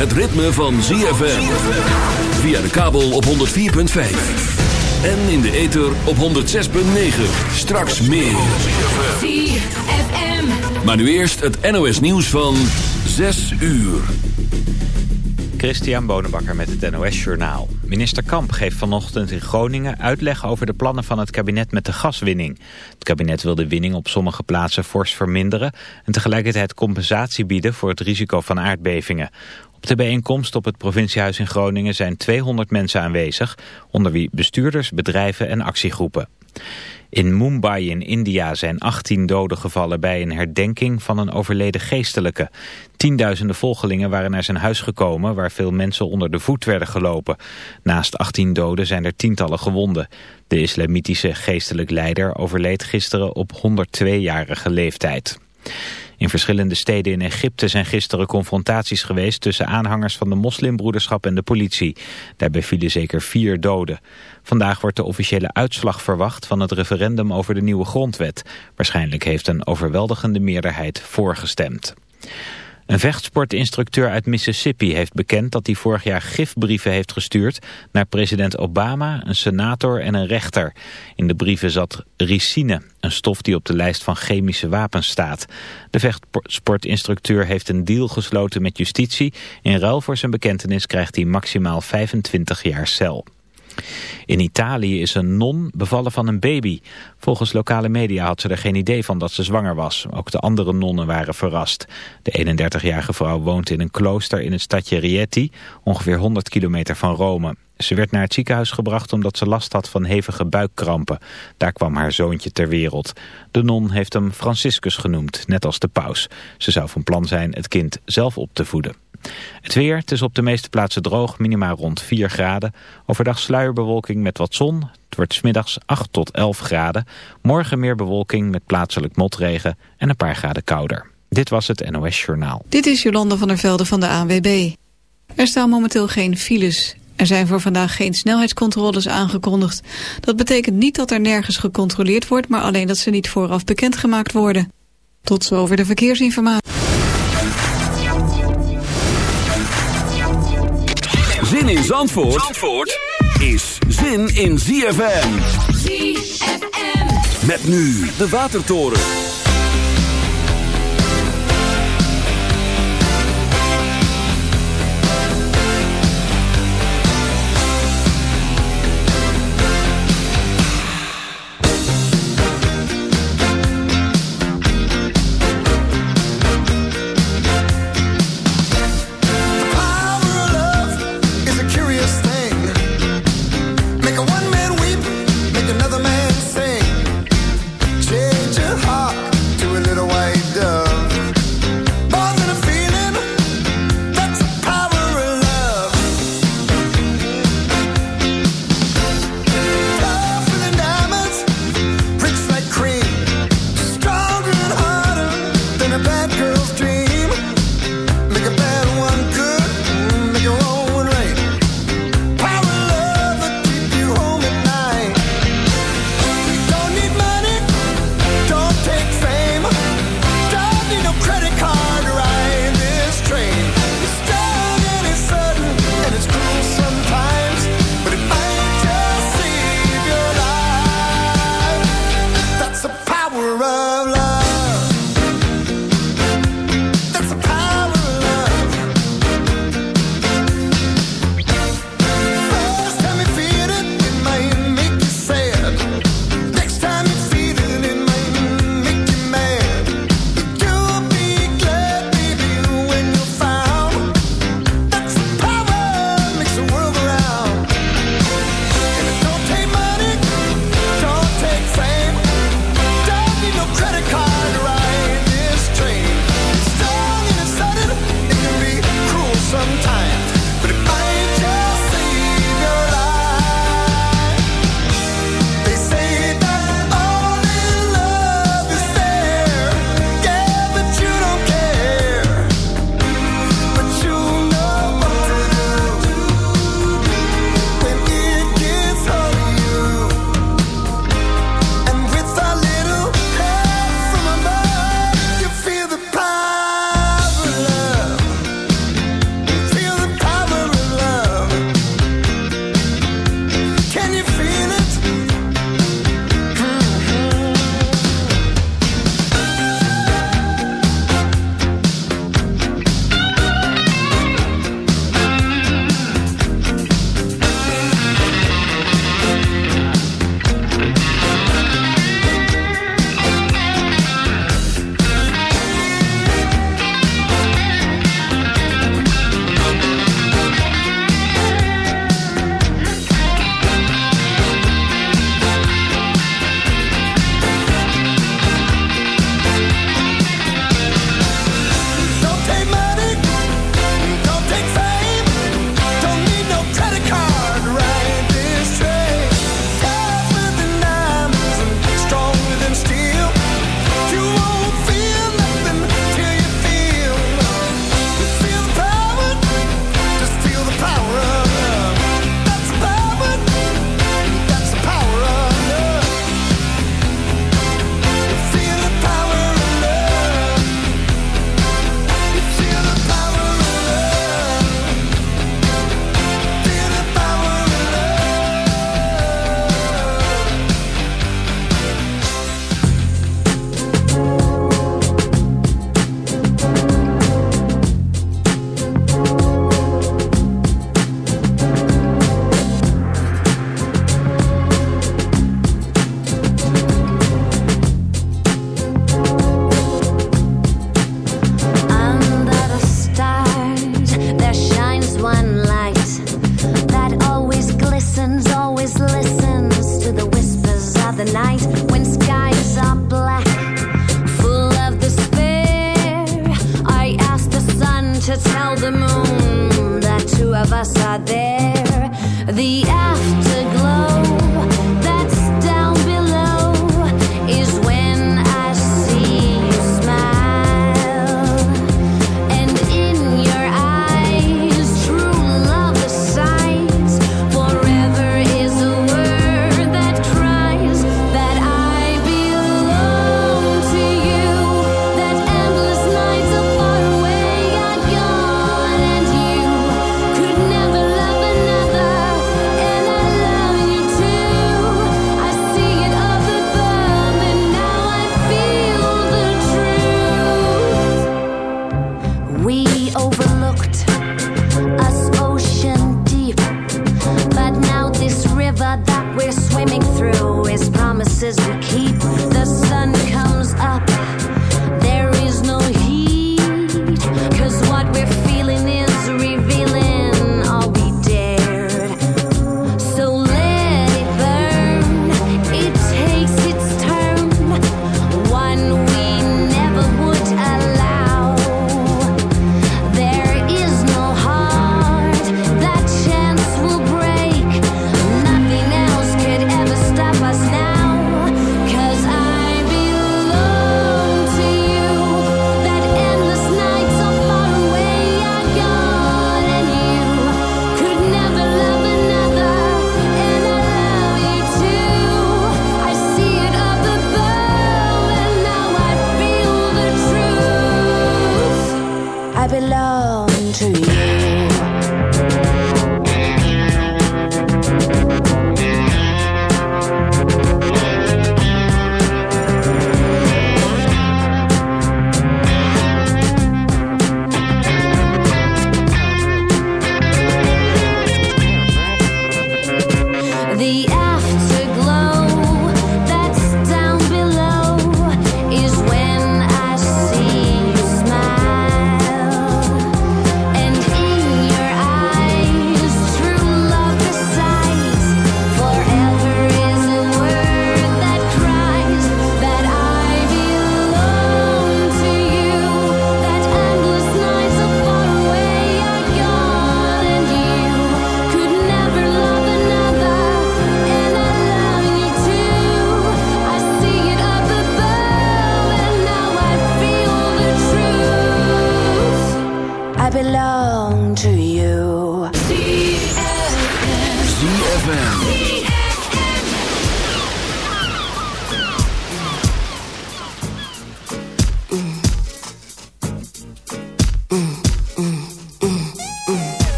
het ritme van ZFM. Via de kabel op 104.5. En in de ether op 106.9. Straks meer. ZFM. Maar nu eerst het NOS nieuws van 6 uur. Christian Bonenbakker met het NOS Journaal. Minister Kamp geeft vanochtend in Groningen uitleg over de plannen van het kabinet met de gaswinning. Het kabinet wil de winning op sommige plaatsen fors verminderen... en tegelijkertijd compensatie bieden voor het risico van aardbevingen. Op de bijeenkomst op het provinciehuis in Groningen zijn 200 mensen aanwezig... onder wie bestuurders, bedrijven en actiegroepen. In Mumbai in India zijn 18 doden gevallen bij een herdenking van een overleden geestelijke. Tienduizenden volgelingen waren naar zijn huis gekomen waar veel mensen onder de voet werden gelopen. Naast 18 doden zijn er tientallen gewonden. De islamitische geestelijk leider overleed gisteren op 102-jarige leeftijd. In verschillende steden in Egypte zijn gisteren confrontaties geweest tussen aanhangers van de moslimbroederschap en de politie. Daarbij vielen zeker vier doden. Vandaag wordt de officiële uitslag verwacht van het referendum over de nieuwe grondwet. Waarschijnlijk heeft een overweldigende meerderheid voorgestemd. Een vechtsportinstructeur uit Mississippi heeft bekend dat hij vorig jaar gifbrieven heeft gestuurd naar president Obama, een senator en een rechter. In de brieven zat ricine, een stof die op de lijst van chemische wapens staat. De vechtsportinstructeur heeft een deal gesloten met justitie. In ruil voor zijn bekentenis krijgt hij maximaal 25 jaar cel. In Italië is een non bevallen van een baby. Volgens lokale media had ze er geen idee van dat ze zwanger was. Ook de andere nonnen waren verrast. De 31-jarige vrouw woont in een klooster in het stadje Rieti, ongeveer 100 kilometer van Rome. Ze werd naar het ziekenhuis gebracht omdat ze last had van hevige buikkrampen. Daar kwam haar zoontje ter wereld. De non heeft hem Franciscus genoemd, net als de paus. Ze zou van plan zijn het kind zelf op te voeden. Het weer, het is op de meeste plaatsen droog, minimaal rond 4 graden. Overdag sluierbewolking met wat zon. Het wordt smiddags 8 tot 11 graden. Morgen meer bewolking met plaatselijk motregen en een paar graden kouder. Dit was het NOS Journaal. Dit is Jolanda van der Velde van de ANWB. Er staan momenteel geen files. Er zijn voor vandaag geen snelheidscontroles aangekondigd. Dat betekent niet dat er nergens gecontroleerd wordt... maar alleen dat ze niet vooraf bekendgemaakt worden. Tot zover de verkeersinformatie. Zin in Zandvoort, Zandvoort is zin in ZFM. ZFM. Met nu de Watertoren.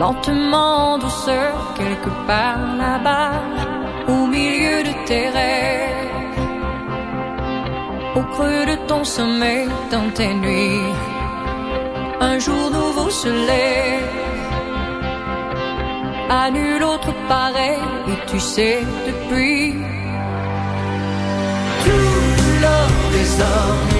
Lentement, douceur, quelque part là-bas, au milieu de tes rêves, au creux de ton sommeil, dans tes nuits, un jour nouveau se lève. À nul autre pareil, et tu sais depuis tout l'or des hommes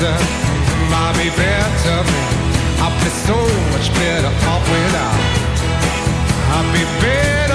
better, might be better. I'd be so much better off without. I'd be better.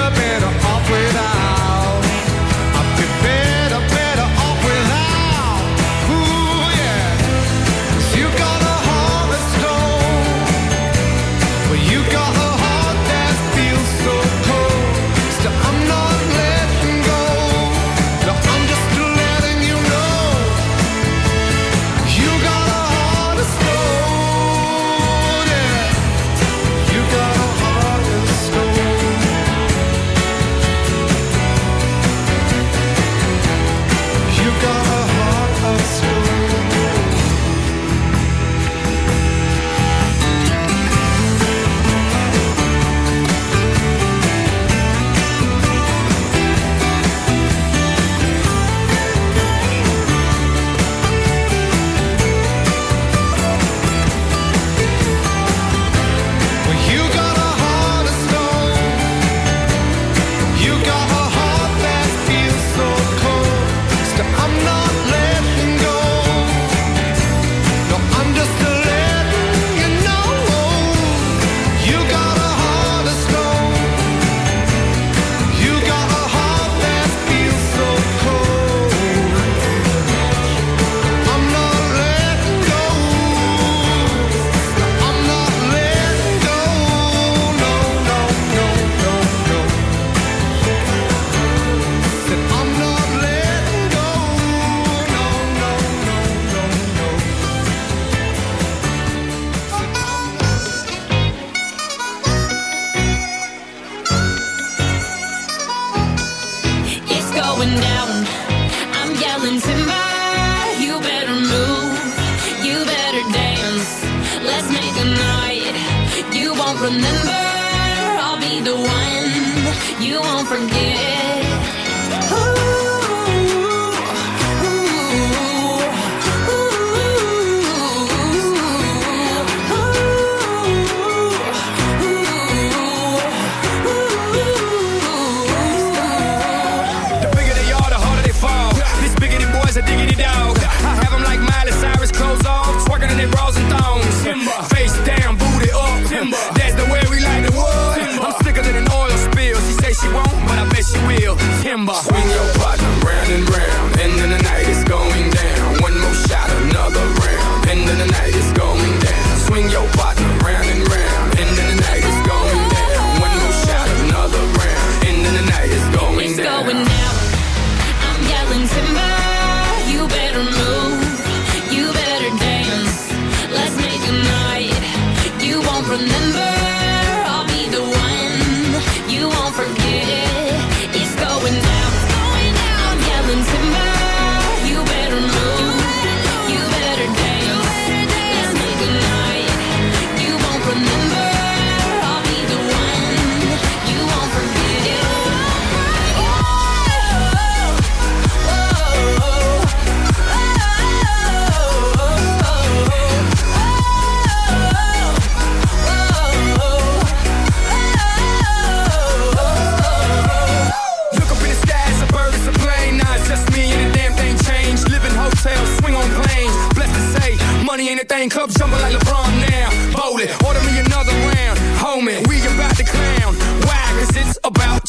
and rare.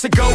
to go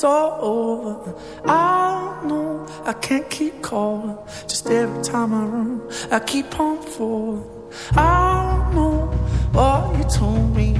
it's all over. I know I can't keep calling. Just every time I run, I keep on falling. I know what you told me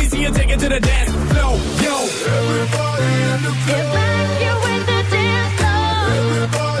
see you take it to the dance floor, yo. Everybody in the club. I'm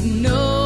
But no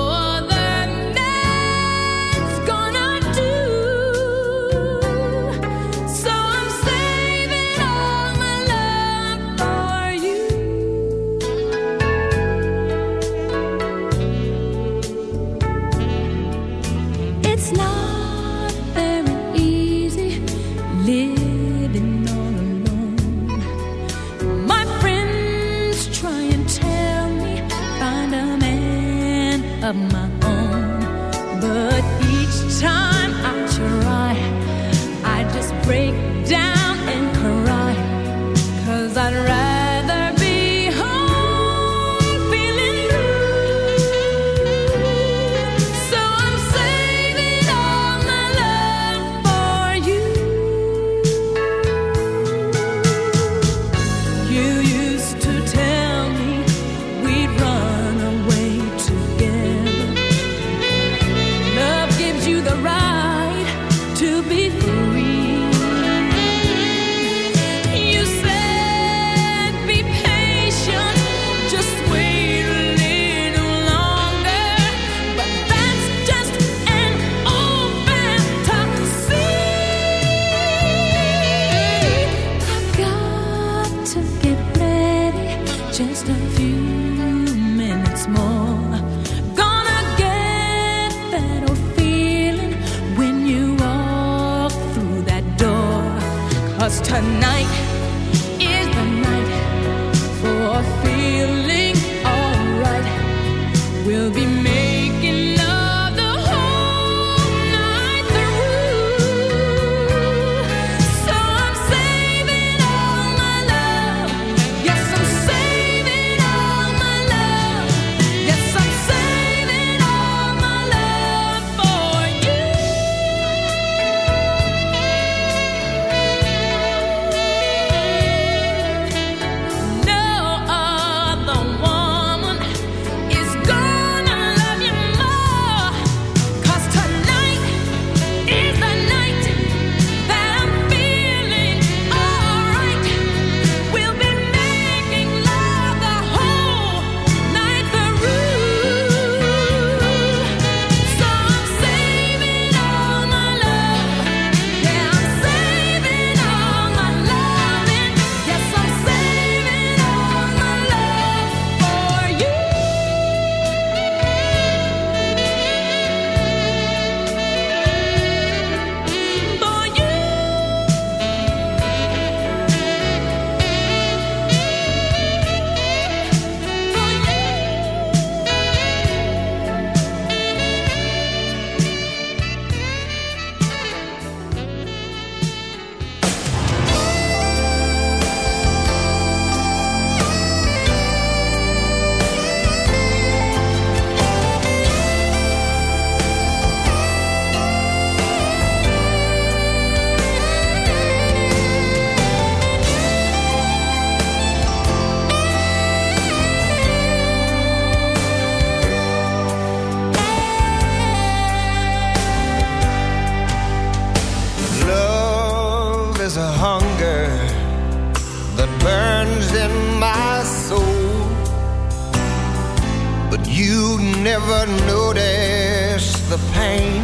You never notice the pain.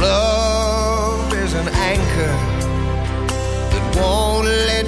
Love is an anchor that won't let